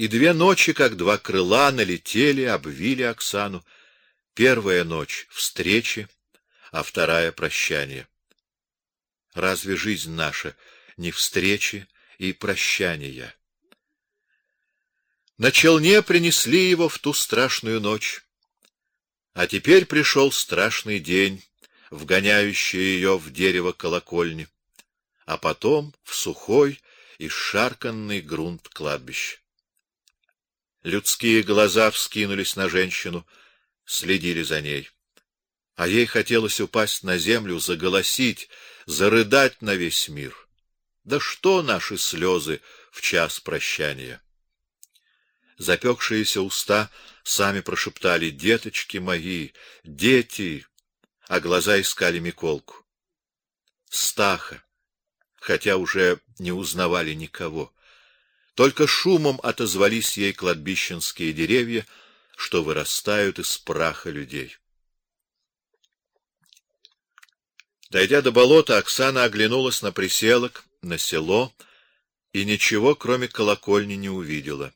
И две ночи, как два крыла, налетели, обвили Оксану. Первая ночь встречи, а вторая прощание. Разве жизнь наша не встречи и прощания? На челне принесли его в ту страшную ночь. А теперь пришел страшный день, вгоняющий ее в дерево колокольни, а потом в сухой и шарканный грунт кладбища. Людские глаза вскинулись на женщину, следили за ней. А ей хотелось упасть на землю, заголосить, зарыдать на весь мир. Да что наши слезы в час прощания? Запекшиеся уста сами прошептали: "Деточки мои, дети!" А глаза искали Миколку. Стаха, хотя уже не узнавали никого. Только шумом отозвались ей кладбищенские деревья, что вырастают из праха людей. Дойдя до болота, Оксана оглянулась на приселок, на село и ничего, кроме колокольни, не увидела.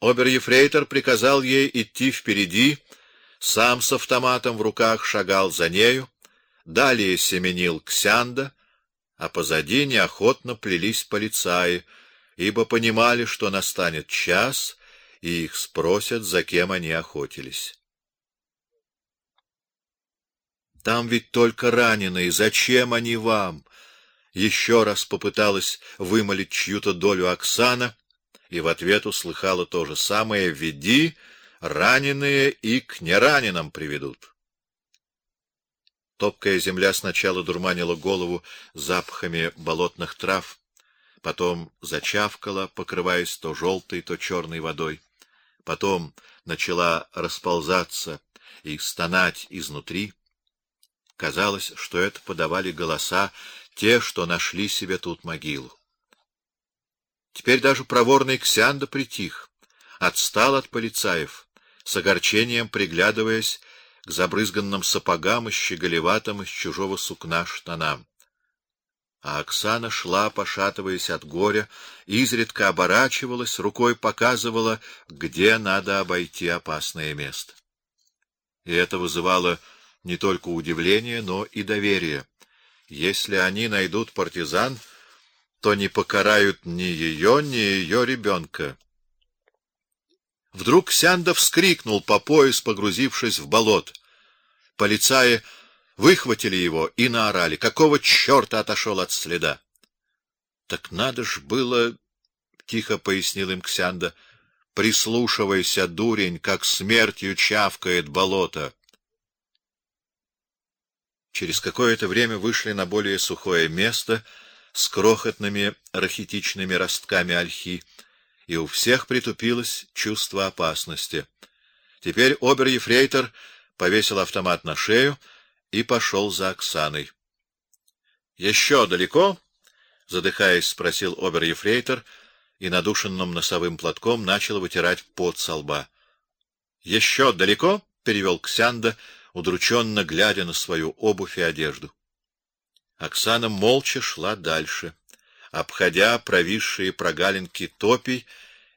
Обер-ефрейтор приказал ей идти впереди, сам с автоматом в руках шагал за нею, далее семенил Ксянда, а позади неохотно плелись полицаи, ибо понимали, что настанет час, и их спросят, за кем они охотились. Там ведь только раненые, зачем они вам? Еще раз попыталась вымолить чью-то долю Оксана, и в ответ услыхала то же самое: "Веди, раненые и к нераненым приведут". Топкая земля сначала дурманила голову запахами болотных трав, потом зачавкала, покрываясь то желтой, то черной водой. Потом начала расползаться и стонать изнутри. Казалось, что это подавали голоса те, что нашли себе тут могилу. Теперь даже проворный Ксянда притих, отстал от полицаев, с огорчением приглядываясь к забрызганным сапогам и щеголеватым из чужого сукна штанам. А Оксана шла, пошатываясь от горя, изредка оборачивалась, рукой показывала, где надо обойти опасное место. И это вызывало не только удивление, но и доверие. Если они найдут партизан, то не покарают ни ее, ни ее ребенка. Вдруг Сянда вскрикнул по пояс, погрузившись в болото. Полицаи выхватили его и наорали: "Какого чёрта отошел от следа?" Так надо ж было, тихо пояснил им Ксянда. Прислушивайся, дурень, как смертью чавкает болото. Через какое-то время вышли на более сухое место с крохотными рахитичными ростками ольхи, и у всех притупилось чувство опасности. Теперь обер-ефрейтор повесил автомат на шею и пошел за Оксаной. Еще далеко? задыхаясь, спросил обер-ефрейтор и надушенным носовым платком начал вытирать пот со лба. Еще далеко? перевел Ксянда удрученно глядя на свою обувь и одежду. Оксана молча шла дальше, обходя провисшие прогалинки топий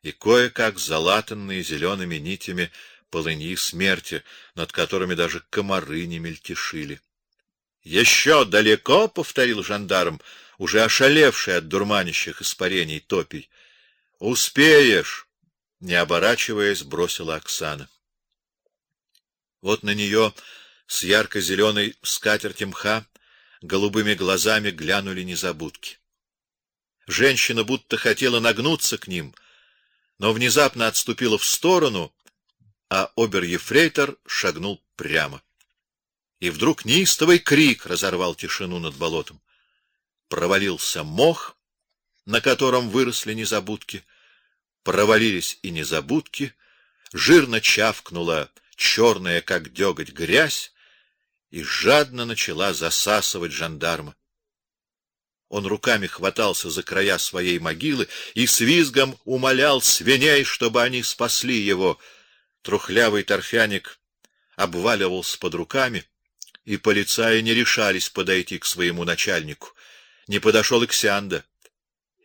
и кое-как залатанные зелеными нитями полыньи смерти, над которыми даже комары не мельтешили. Еще далеко, повторил жандарм, уже ошалевший от дурманящих испарений топий. Успеешь, не оборачиваясь, бросила Оксана. Вот на нее с ярко-зеленой скатерти мха голубыми глазами глянули незабудки. Женщина будто хотела нагнуться к ним, но внезапно отступила в сторону, а обер-ефрейтор шагнул прямо. И вдруг неистовый крик разорвал тишину над болотом. Провалился мох, на котором выросли незабудки, провалились и незабудки, жирно чавкнула черная, как деготь, грязь, и жадно начала засасывать жандарма. Он руками хватался за края своей могилы и с визгом умолял свиней, чтобы они спасли его. Трухлявый торфяник обваливался под руками, и полицаи не решались подойти к своему начальнику. Не подошел и Ксянда.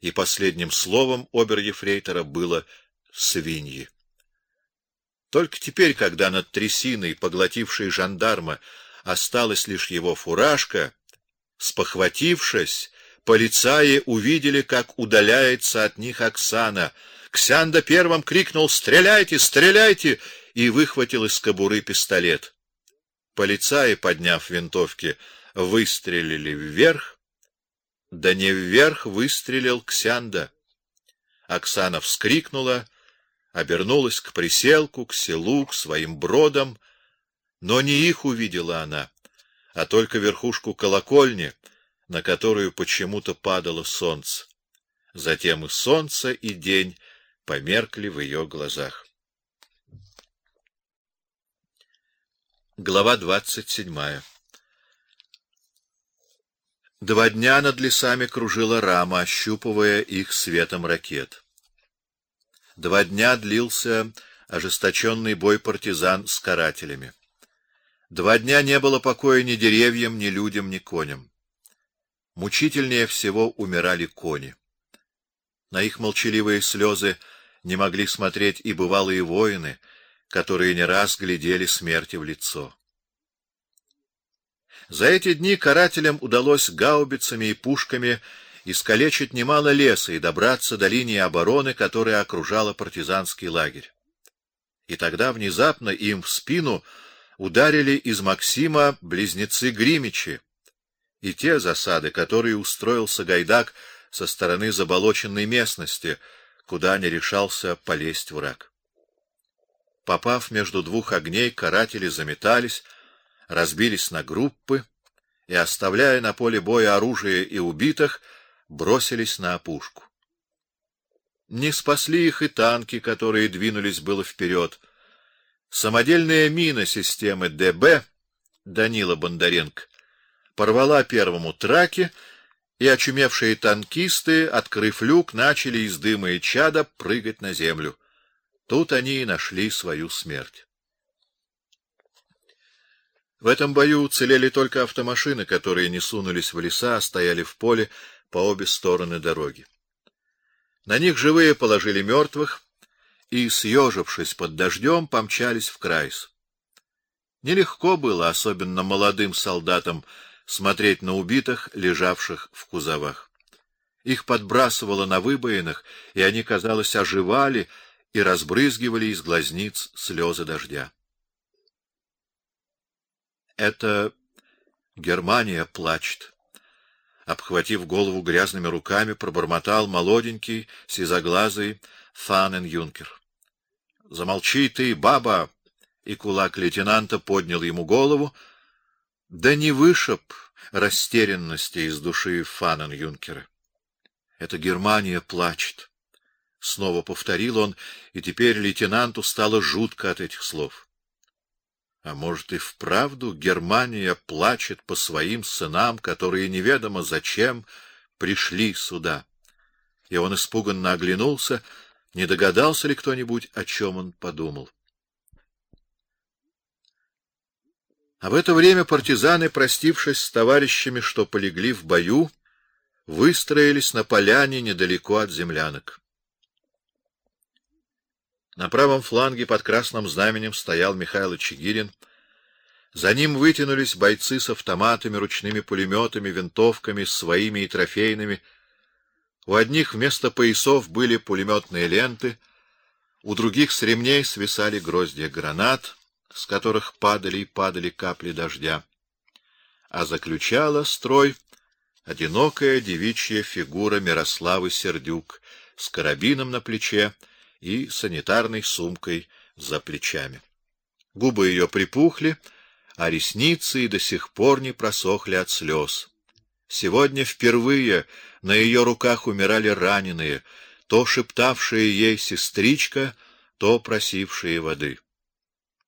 и последним словом обер-ефрейтора было «свиньи». Только теперь, когда над трясиной, поглотившей жандарма, осталась лишь его фуражка, спохватившись, полицаи увидели, как удаляется от них Оксана. Ксанда первым крикнул «Стреляйте! Стреляйте!» и выхватил из кобуры пистолет. Полицаи, подняв винтовки, выстрелили вверх, да не вверх выстрелил Ксанда. Оксана вскрикнула, обернулась к приселку, к селу, к своим бродам, но не их увидела она, а только верхушку колокольни, на которую почему-то падало солнце. Затем и солнце, и день померкли в ее глазах. Глава двадцать седьмая. Два дня над лесами кружила рама, ощупывая их светом ракет. Два дня длился ожесточенный бой партизан с карателями. Два дня не было покоя ни деревьям, ни людям, ни коням. Мучительнее всего умирали кони. На их молчаливые слезы не могли смотреть и бывалые воины, которые не раз глядели смерти в лицо. За эти дни карателям удалось гаубицами и пушками искалечить немало леса и добраться до линии обороны, которая окружала партизанский лагерь. И тогда внезапно им в спину ударили из Максима близнецы Гримичи, и те засады, которые устроил Сагайдак со стороны заболоченной местности, куда не решался полезть враг. Попав между двух огней, каратели заметались, разбились на группы и, оставляя на поле боя оружие и убитых, бросились на опушку. Не спасли их и танки, которые двинулись было вперед. Самодельная мина системы ДБ Данила Бондаренко порвала первому траки, и очумевшие танкисты, открыв люк, начали из дыма и чада прыгать на землю. Тут они и нашли свою смерть. В этом бою уцелели только автомашины, которые не сунулись в леса, а стояли в поле по обе стороны дороги. На них живые положили мертвых и, съежившись под дождем, помчались в Крайс. Нелегко было, особенно молодым солдатам, смотреть на убитых, лежавших в кузовах. Их подбрасывало на выбоинах, и они, казалось, оживали и разбрызгивали из глазниц слезы дождя. Это Германия плачет. Обхватив голову грязными руками, пробормотал молоденький, сизоглазый Фанен-юнкер. Замолчи ты, баба! И кулак лейтенанта поднял ему голову, да не вышиб растерянности из души Фанен-юнкера. Это Германия плачет. Снова повторил он, и теперь лейтенанту стало жутко от этих слов. А может и вправду Германия плачет по своим сынам, которые неведомо зачем пришли сюда. И он испуганно оглянулся, не догадался ли кто-нибудь, о чем он подумал. А в это время партизаны, простившись с товарищами, что полегли в бою, выстроились на поляне недалеко от землянок. На правом фланге под красным знаменем стоял Михаил Чигирин. За ним вытянулись бойцы с автоматами, ручными пулеметами, винтовками, своими и трофейными. У одних вместо поясов были пулеметные ленты, у других с ремней свисали гроздья гранат, с которых падали и падали капли дождя. А заключала строй одинокая девичья фигура Мирославы Сердюк с карабином на плече и санитарной сумкой за плечами. Губы ее припухли, а ресницы и до сих пор не просохли от слез. Сегодня впервые на ее руках умирали раненые, то шептавшая ей сестричка, то просившие воды.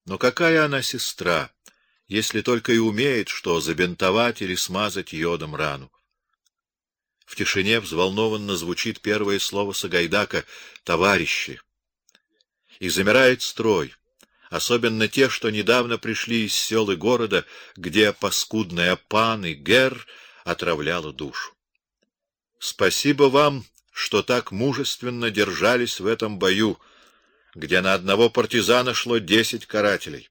Но какая она сестра, если только и умеет что забинтовать или смазать йодом рану? В тишине взволнованно звучит первое слово Сагайдака «товарищи» и замирает строй, особенно те, что недавно пришли из сел и города, где паскудная пан и гер отравляла душу. Спасибо вам, что так мужественно держались в этом бою, где на одного партизана шло десять карателей.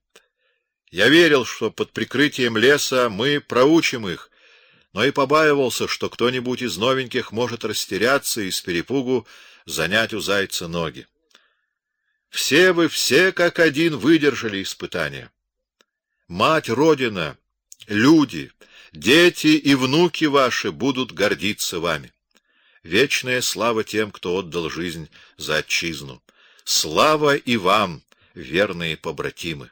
Я верил, что под прикрытием леса мы проучим их, но и побаивался, что кто-нибудь из новеньких может растеряться и с перепугу занять у зайца ноги. Все вы все как один выдержали испытание. Мать Родина, люди, дети и внуки ваши будут гордиться вами. Вечная слава тем, кто отдал жизнь за отчизну. Слава и вам, верные побратимы.